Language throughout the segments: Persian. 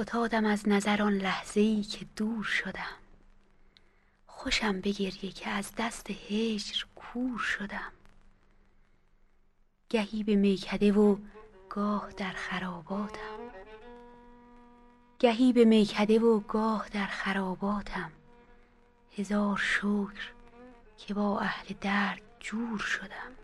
فتادم از نظر آن لحظه ای که دور شدم. خوشم بگریه که از دست هجر کور شدم. گهی به میکده و گاه در خراباتم. گهی به میکده و گاه در خراباتم. هزار شکر که با اهل درد جور شدم.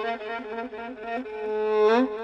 Mm-hmm.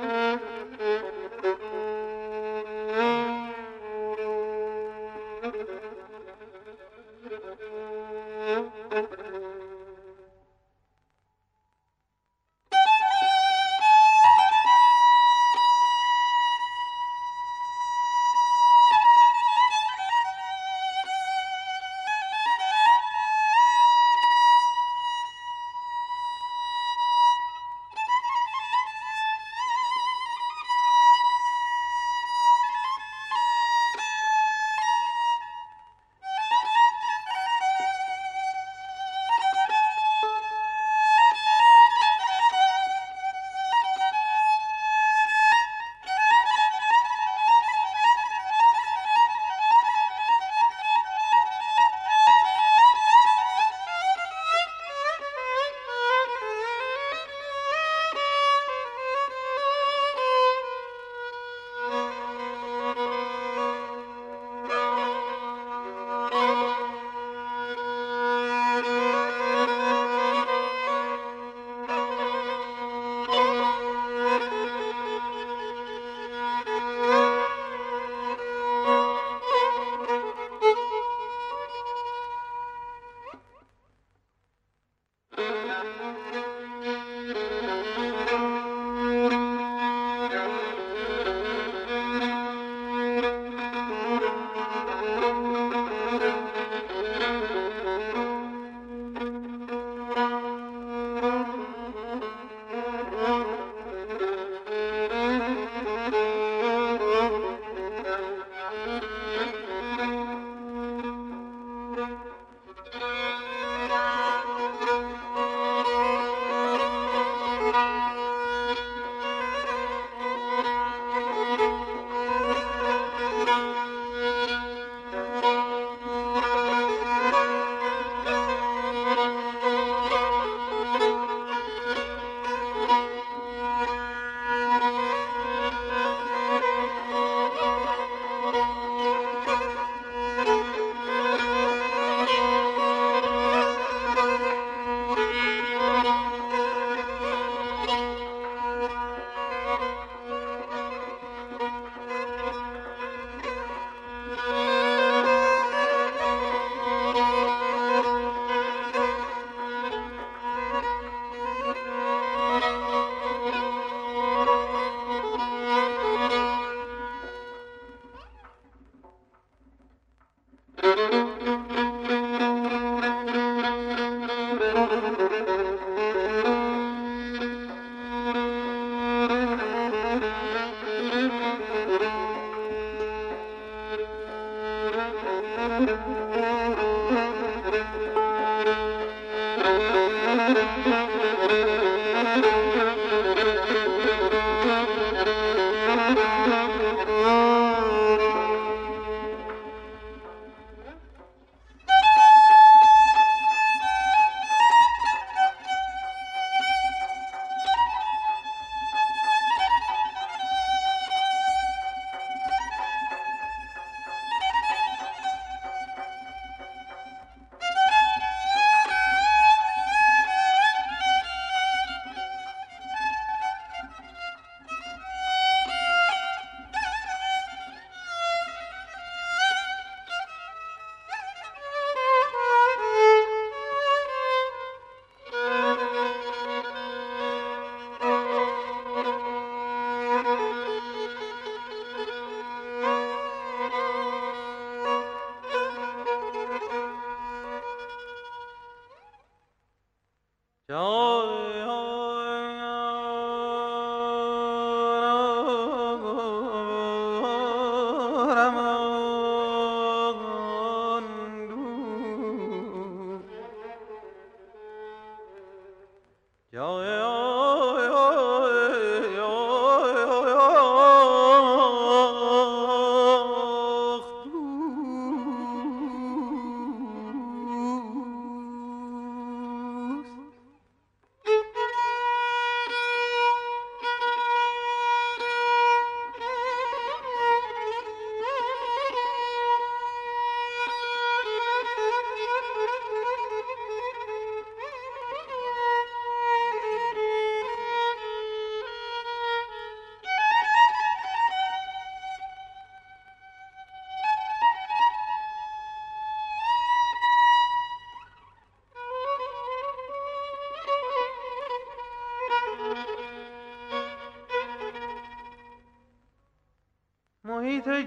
Ya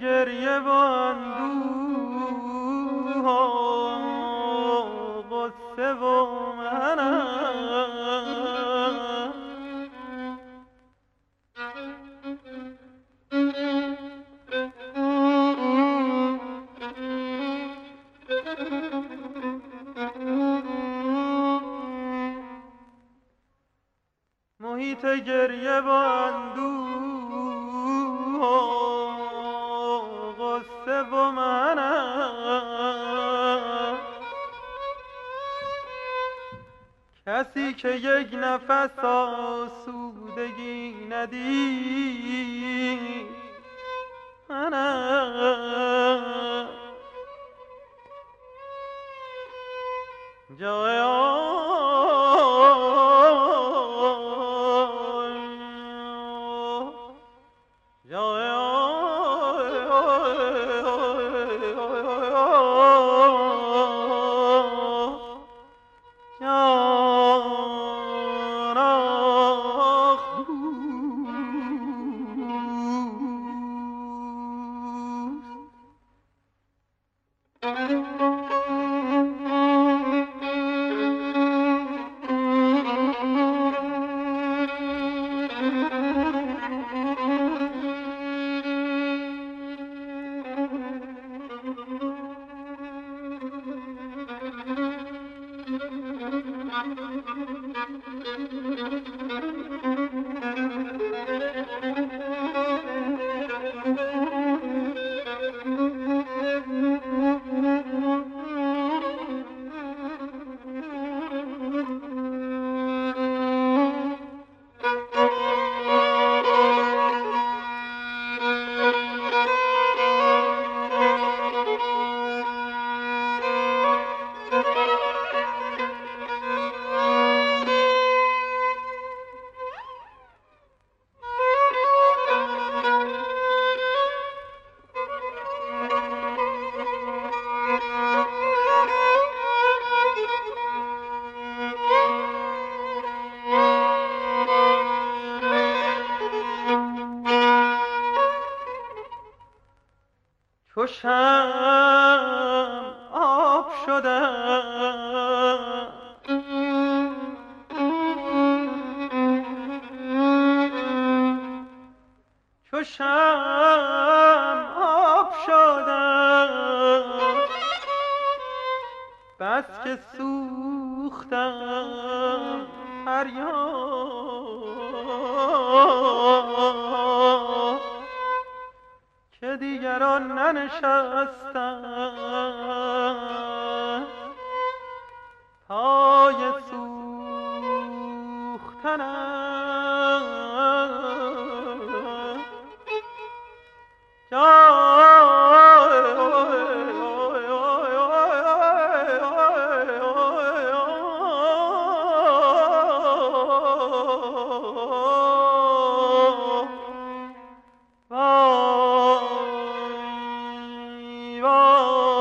گریه و اندوه و غصه و محیط گریه که یک نفس آسودگی ندید. منم جای چشم که دیگران ننشستن. پای سوختنم Oh.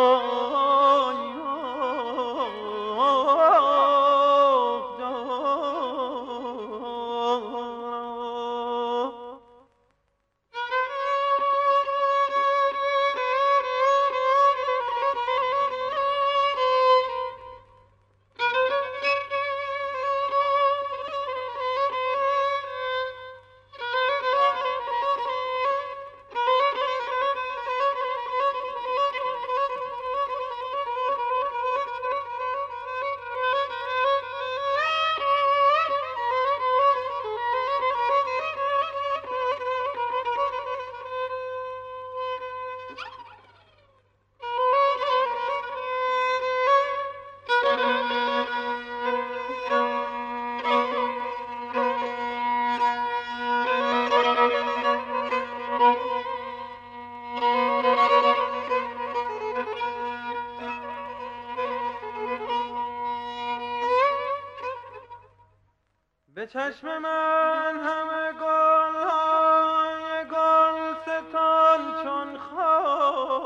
به چشم من همه گل های گل ستان چون خواه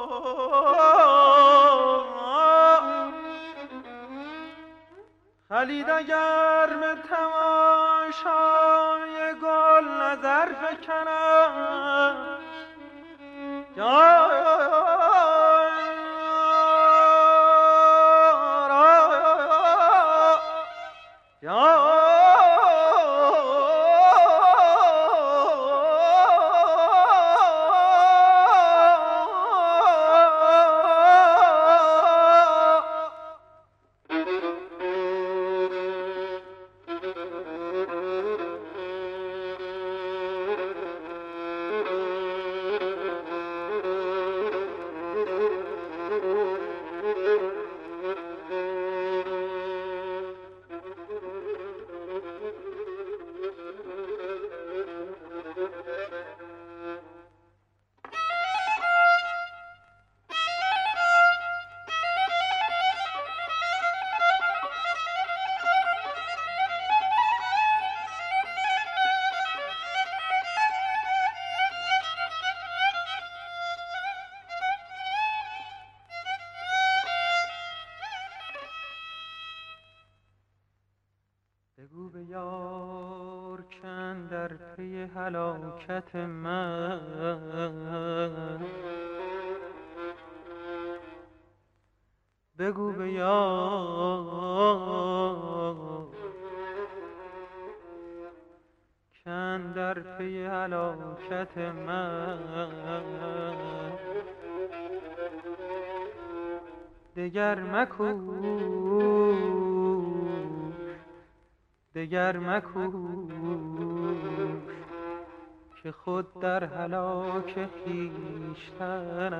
خلید اگر به تماشای گل نظر فکنم هلاکت من. بگو به کن در پی هلاکت من. دگر مکو دگر مکوش. که خود در هلاک خیشتنم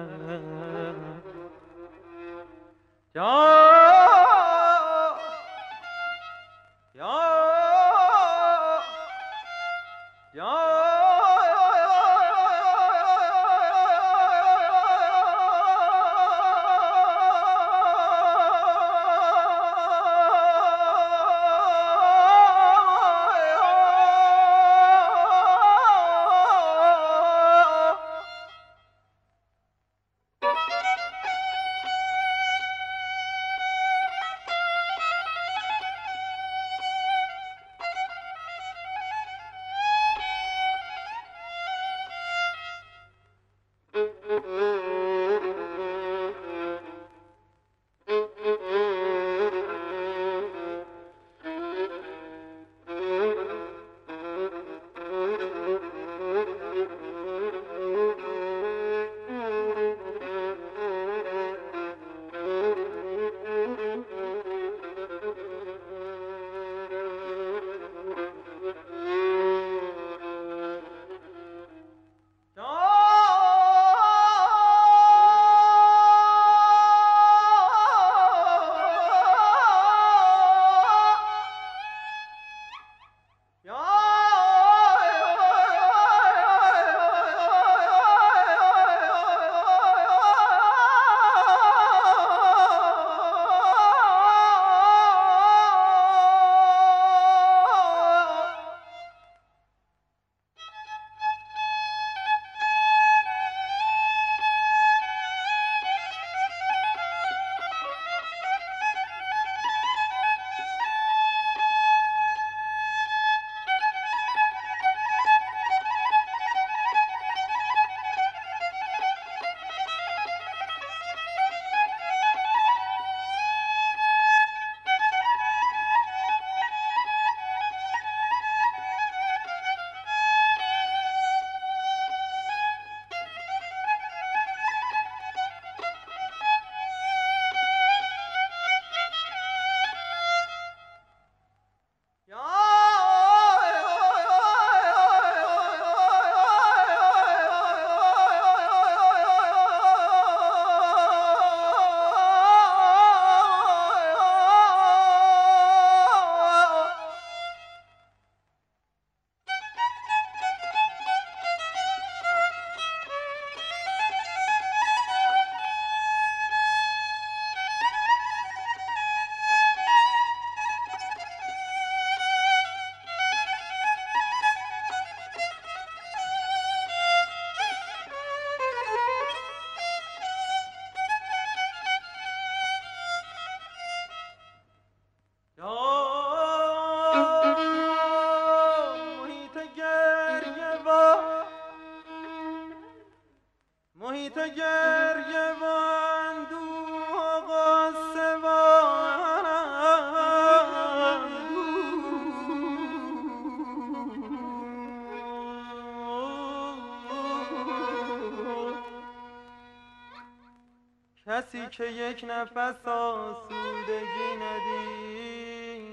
کسی که یک نفس آسودگی ندید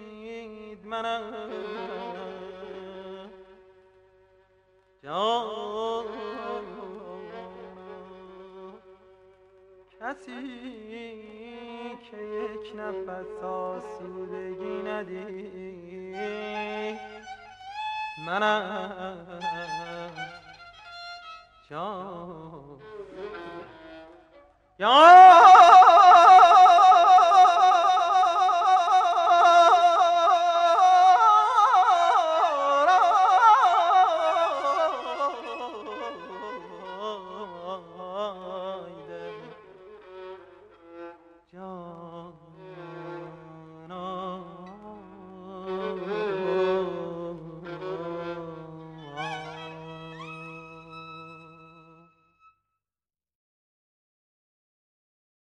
منم جان. کسی که یک نفس آسودگی ندید منم جان. جان